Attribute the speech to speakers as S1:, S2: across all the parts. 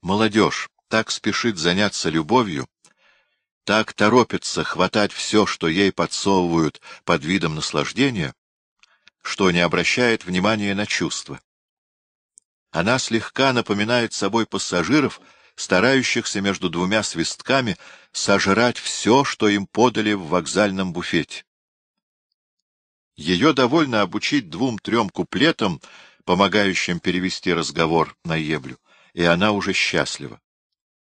S1: Молодежь так спешит заняться любовью, так торопится хватать все, что ей подсовывают под видом наслаждения, что не обращает внимания на чувства. Она слегка напоминает собой пассажиров, старающихся между двумя свистками сожрать все, что им подали в вокзальном буфете. Ее довольно обучить двум-трем куплетам, помогающим перевести разговор на еблю, и она уже счастлива.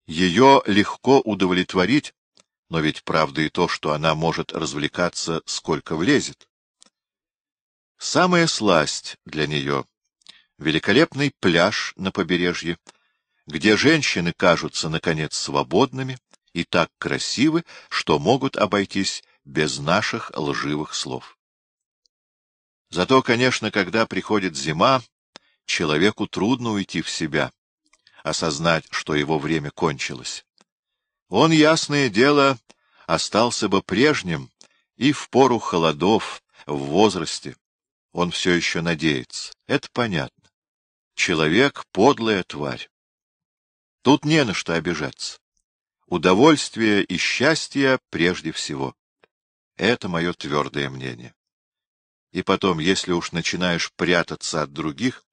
S1: Ее легко удовлетворить, но ведь правда и то, что она может развлекаться сколько влезет. Самая сласть для нее — великолепный пляж на побережье, где женщины кажутся, наконец, свободными и так красивы, что могут обойтись без наших лживых слов. Зато, конечно, когда приходит зима, человеку трудно уйти в себя, осознать, что его время кончилось. Он, ясное дело, остался бы прежним и в пору холодов, в возрасте. Он все еще надеется. Это понятно. Человек — подлая тварь. Тут не на что обижаться. Удовольствие и счастье прежде всего. Это мое твердое мнение. И потом, если уж начинаешь прятаться от других,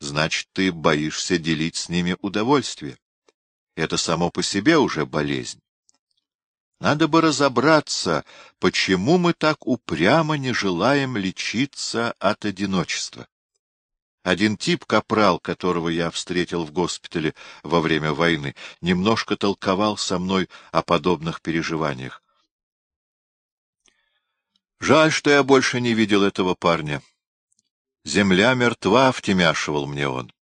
S1: значит, ты боишься делить с ними удовольствие. Это само по себе уже болезнь. Надо бы разобраться, почему мы так упрямо не желаем лечиться от одиночества. Один тип, капрал, которого я встретил в госпитале во время войны, немножко толковал со мной о подобных переживаниях. Жаль, что я больше не видел этого парня. Земля мертва, — втемяшивал мне он.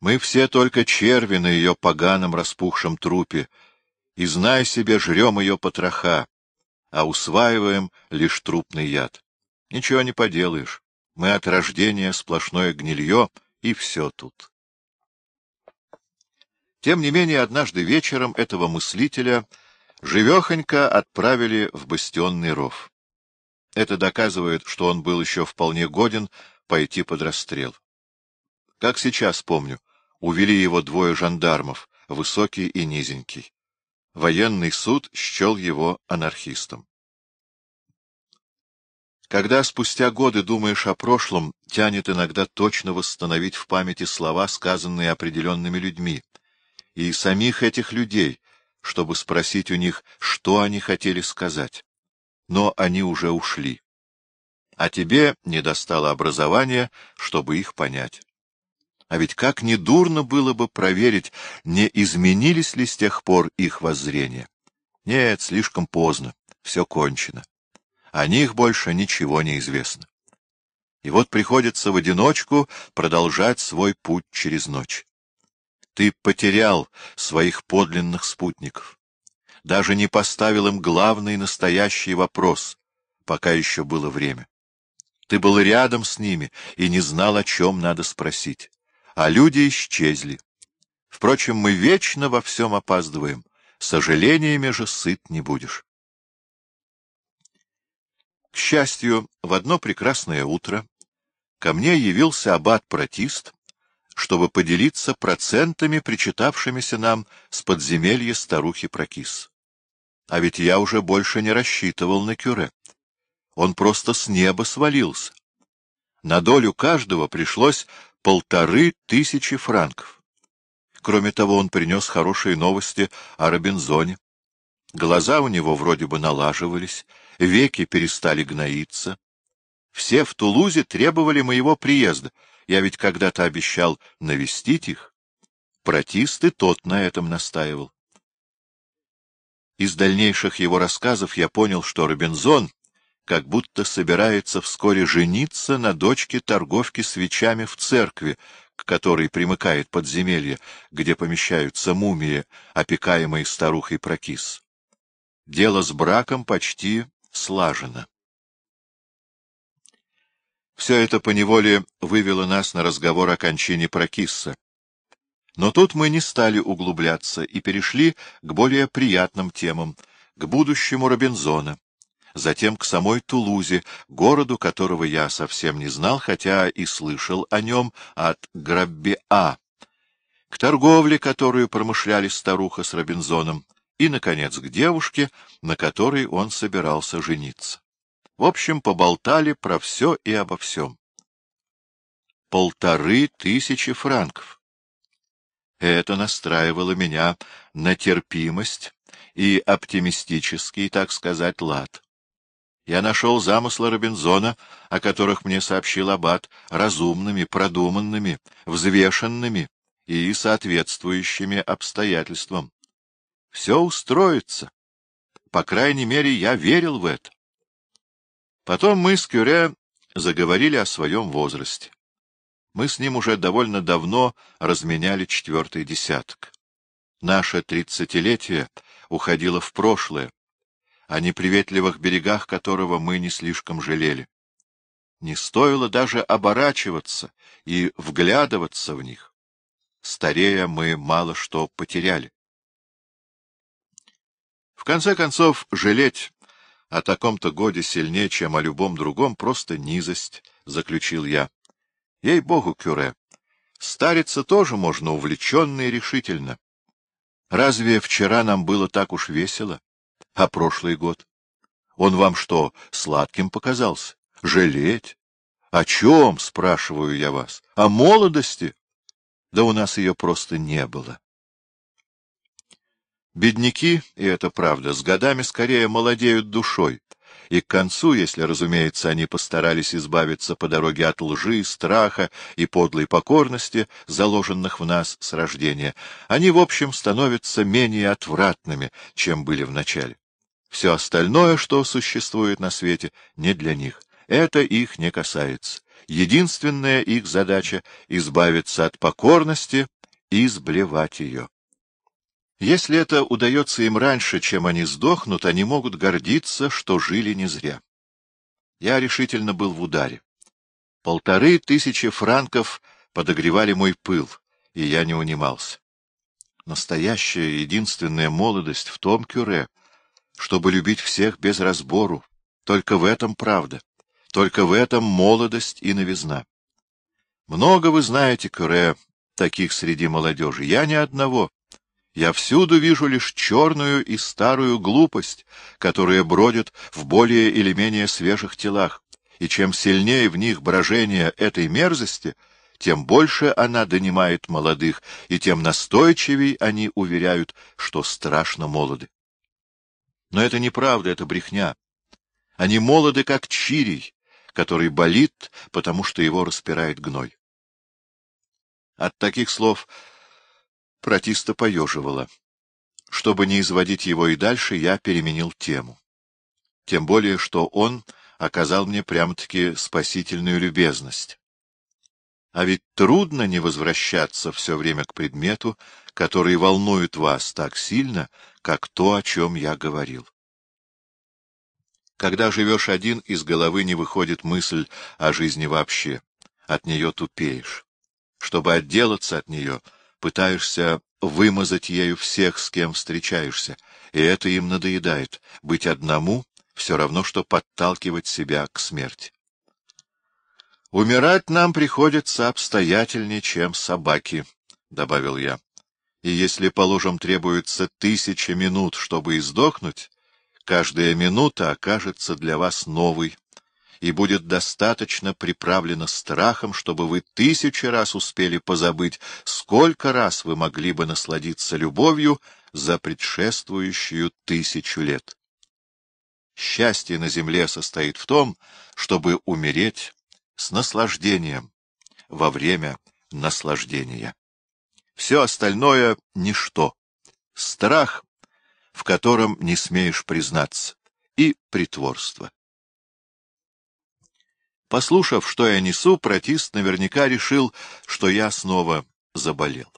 S1: Мы все только черви на ее поганом распухшем трупе, и, знай себе, жрем ее потроха, а усваиваем лишь трупный яд. Ничего не поделаешь. Мы от рождения сплошное гнилье, и все тут. Тем не менее, однажды вечером этого мыслителя живехонько отправили в бастионный ров. Это доказывает, что он был еще вполне годен пойти под расстрел. Как сейчас помню, увели его двое жандармов, высокий и низенький. Военный суд счел его анархистом. Когда спустя годы думаешь о прошлом, тянет иногда точно восстановить в памяти слова, сказанные определенными людьми, и самих этих людей, чтобы спросить у них, что они хотели сказать но они уже ушли. А тебе не достало образования, чтобы их понять. А ведь как недурно было бы проверить, не изменились ли с тех пор их воззрения. Нет, слишком поздно, все кончено. О них больше ничего не известно. И вот приходится в одиночку продолжать свой путь через ночь. Ты потерял своих подлинных спутников даже не поставил им главный настоящий вопрос, пока еще было время. Ты был рядом с ними и не знал, о чем надо спросить. А люди исчезли. Впрочем, мы вечно во всем опаздываем. Сожалениями же сыт не будешь. К счастью, в одно прекрасное утро ко мне явился аббат-протист, чтобы поделиться процентами, причитавшимися нам с подземелья старухи Прокис. А ведь я уже больше не рассчитывал на Кюре. Он просто с неба свалился. На долю каждого пришлось полторы тысячи франков. Кроме того, он принес хорошие новости о Робинзоне. Глаза у него вроде бы налаживались, веки перестали гноиться. Все в Тулузе требовали моего приезда. Я ведь когда-то обещал навестить их. Протисты тот на этом настаивал. Из дальнейших его рассказов я понял, что Робинзон как будто собирается вскоре жениться на дочке торговки свечами в церкви, к которой примыкает подземелье, где помещаются мумии, опекаемые старухой Прокис. Дело с браком почти слажено. Все это поневоле вывело нас на разговор о кончине Прокисса. Но тут мы не стали углубляться и перешли к более приятным темам, к будущему Робинзона, затем к самой Тулузе, городу, которого я совсем не знал, хотя и слышал о нем от Граббеа. к торговле, которую промышляли старуха с Робинзоном, и, наконец, к девушке, на которой он собирался жениться. В общем, поболтали про все и обо всем. Полторы тысячи франков. Это настраивало меня на терпимость и оптимистический, так сказать, лад. Я нашел замыслы Робинзона, о которых мне сообщил Аббат, разумными, продуманными, взвешенными и соответствующими обстоятельствам. Все устроится. По крайней мере, я верил в это. Потом мы с Кюре заговорили о своем возрасте. Мы с ним уже довольно давно разменяли четвертый десяток. Наше тридцатилетие уходило в прошлое, о неприветливых берегах которого мы не слишком жалели. Не стоило даже оборачиваться и вглядываться в них. Старея мы мало что потеряли. В конце концов, жалеть о таком-то годе сильнее, чем о любом другом, просто низость, — заключил я. Ей-богу, Кюре, стариться тоже можно увлеченно и решительно. Разве вчера нам было так уж весело? А прошлый год? Он вам что, сладким показался? Жалеть? О чем, спрашиваю я вас? О молодости? Да у нас ее просто не было. Бедняки, и это правда, с годами скорее молодеют душой, и к концу, если, разумеется, они постарались избавиться по дороге от лжи, страха и подлой покорности, заложенных в нас с рождения, они, в общем, становятся менее отвратными, чем были в начале. Все остальное, что существует на свете, не для них. Это их не касается. Единственная их задача — избавиться от покорности и сблевать ее. Если это удается им раньше, чем они сдохнут, они могут гордиться, что жили не зря. Я решительно был в ударе. Полторы тысячи франков подогревали мой пыл, и я не унимался. Настоящая единственная молодость в том кюре, чтобы любить всех без разбору. Только в этом правда. Только в этом молодость и новизна. Много вы знаете, Кюре, таких среди молодежи. Я ни одного. Я всюду вижу лишь черную и старую глупость, которая бродит в более или менее свежих телах, и чем сильнее в них брожение этой мерзости, тем больше она донимает молодых, и тем настойчивей они уверяют, что страшно молоды. Но это неправда, это брехня. Они молоды, как чирий, который болит, потому что его распирает гной. От таких слов Протиста поеживала. Чтобы не изводить его и дальше, я переменил тему. Тем более, что он оказал мне прямо-таки спасительную любезность. А ведь трудно не возвращаться все время к предмету, который волнует вас так сильно, как то, о чем я говорил. Когда живешь один, из головы не выходит мысль о жизни вообще. От нее тупеешь. Чтобы отделаться от нее — пытаешься вымазать ею всех, с кем встречаешься, и это им надоедает. Быть одному — все равно, что подталкивать себя к смерти. «Умирать нам приходится обстоятельнее, чем собаки», — добавил я. «И если, положим, требуется тысяча минут, чтобы издохнуть, каждая минута окажется для вас новой, и будет достаточно приправлено страхом, чтобы вы тысячи раз успели позабыть, сколько раз вы могли бы насладиться любовью за предшествующую тысячу лет. Счастье на земле состоит в том, чтобы умереть с наслаждением во время наслаждения. Все остальное — ничто. Страх, в котором не смеешь признаться, и притворство. Послушав, что я несу, протист наверняка решил, что я снова заболел.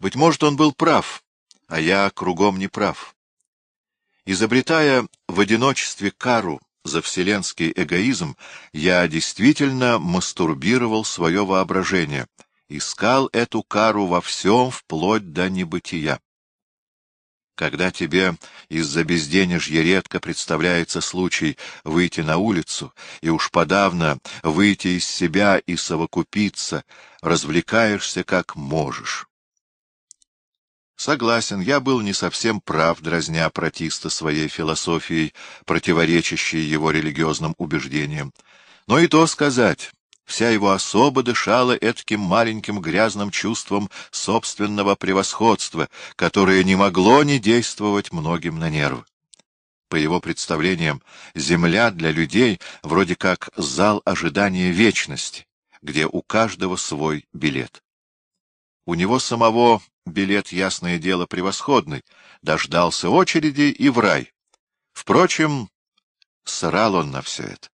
S1: Быть может, он был прав, а я кругом не прав. Изобретая в одиночестве кару за вселенский эгоизм, я действительно мастурбировал свое воображение, искал эту кару во всем вплоть до небытия. Когда тебе из-за безденежья редко представляется случай выйти на улицу, и уж подавно выйти из себя и совокупиться, развлекаешься как можешь. Согласен, я был не совсем прав, дразня протиста своей философией, противоречащей его религиозным убеждениям. Но и то сказать, Вся его особа дышала этаким маленьким грязным чувством собственного превосходства, которое не могло не действовать многим на нервы. По его представлениям, земля для людей вроде как зал ожидания вечности, где у каждого свой билет. У него самого билет, ясное дело, превосходный, дождался очереди и в рай. Впрочем, срал он на все это.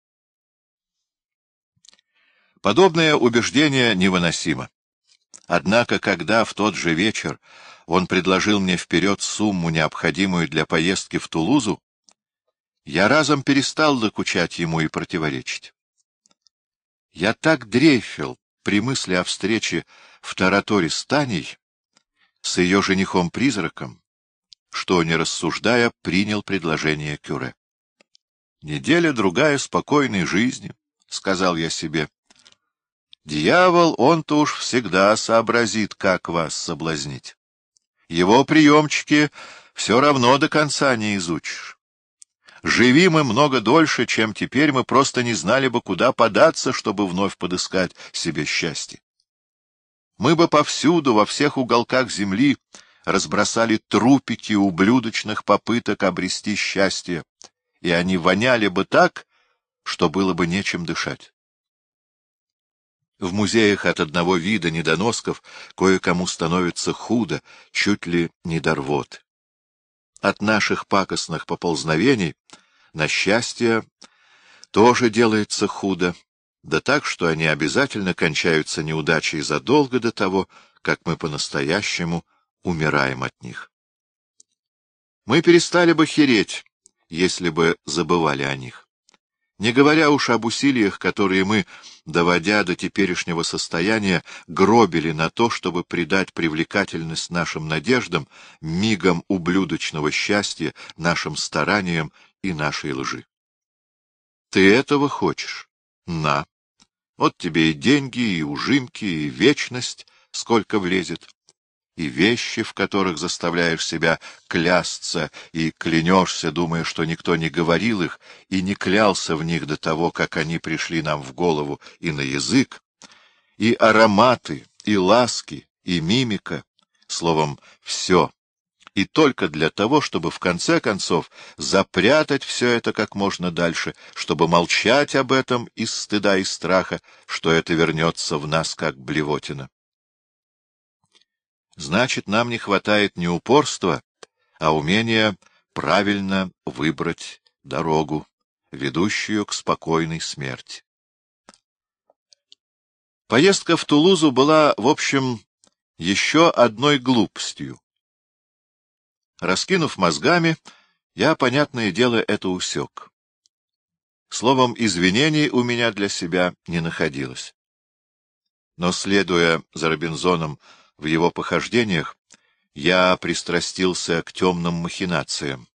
S1: Подобное убеждение невыносимо. Однако, когда в тот же вечер он предложил мне вперед сумму, необходимую для поездки в Тулузу, я разом перестал докучать ему и противоречить. Я так дрейфил при мысли о встрече в Тараторе с Таней, с ее женихом-призраком, что, не рассуждая, принял предложение Кюре. «Неделя-другая спокойной жизни», — сказал я себе, Дьявол, он-то уж всегда сообразит, как вас соблазнить. Его приемчики все равно до конца не изучишь. Живи мы много дольше, чем теперь, мы просто не знали бы, куда податься, чтобы вновь подыскать себе счастье. Мы бы повсюду, во всех уголках земли, разбросали трупики ублюдочных попыток обрести счастье, и они воняли бы так, что было бы нечем дышать. В музеях от одного вида недоносков кое-кому становится худо, чуть ли не до рвоты. От наших пакостных поползновений, на счастье, тоже делается худо, да так, что они обязательно кончаются неудачей задолго до того, как мы по-настоящему умираем от них. Мы перестали бы хереть, если бы забывали о них. Не говоря уж об усилиях, которые мы, доводя до теперешнего состояния, гробили на то, чтобы придать привлекательность нашим надеждам, мигом ублюдочного счастья, нашим стараниям и нашей лжи. Ты этого хочешь? На. Вот тебе и деньги, и ужимки, и вечность, сколько влезет и вещи, в которых заставляешь себя клясться и клянешься, думая, что никто не говорил их и не клялся в них до того, как они пришли нам в голову и на язык, и ароматы, и ласки, и мимика, словом, все, и только для того, чтобы в конце концов запрятать все это как можно дальше, чтобы молчать об этом из стыда и страха, что это вернется в нас как блевотина. Значит, нам не хватает не упорства, а умения правильно выбрать дорогу, ведущую к спокойной смерти. Поездка в Тулузу была, в общем, еще одной глупостью. Раскинув мозгами, я, понятное дело, это усек. Словом, извинений у меня для себя не находилось. Но, следуя за Робинзоном в его похождениях, я пристрастился к темным махинациям.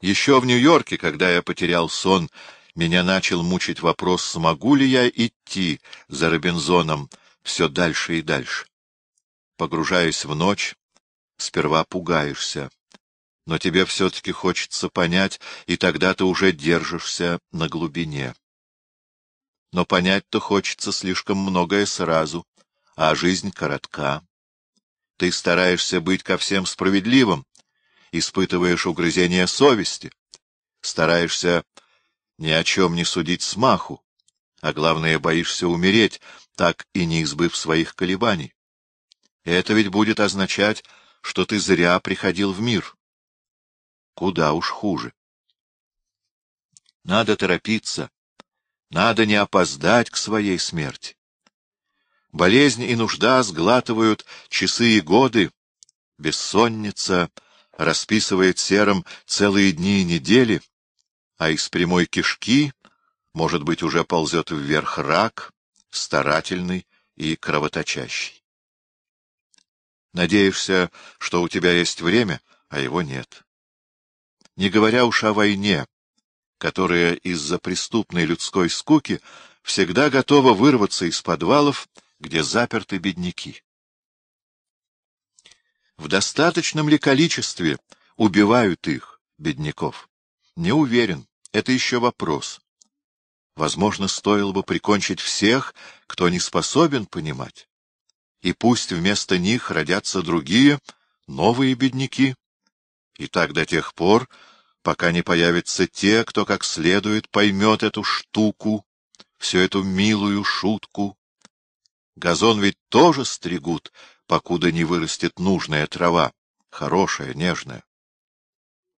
S1: Еще в Нью-Йорке, когда я потерял сон, меня начал мучить вопрос, смогу ли я идти за Робинзоном все дальше и дальше. Погружаясь в ночь, сперва пугаешься, но тебе все-таки хочется понять, и тогда ты уже держишься на глубине. Но понять-то хочется слишком многое сразу, а жизнь коротка. Ты стараешься быть ко всем справедливым, испытываешь угрызение совести, стараешься ни о чем не судить смаху, а главное, боишься умереть, так и не избыв своих колебаний. Это ведь будет означать, что ты зря приходил в мир. Куда уж хуже. Надо торопиться, надо не опоздать к своей смерти. Болезнь и нужда сглатывают часы и годы, бессонница расписывает серым целые дни и недели, а из прямой кишки, может быть, уже ползет вверх рак, старательный и кровоточащий. Надеешься, что у тебя есть время, а его нет. Не говоря уж о войне, которая из-за преступной людской скуки всегда готова вырваться из подвалов, где заперты бедняки. В достаточном ли количестве убивают их, бедняков? Не уверен, это еще вопрос. Возможно, стоило бы прикончить всех, кто не способен понимать. И пусть вместо них родятся другие, новые бедняки. И так до тех пор, пока не появятся те, кто как следует поймет эту штуку, всю эту милую шутку. Газон ведь тоже стригут, покуда не вырастет нужная трава, хорошая, нежная.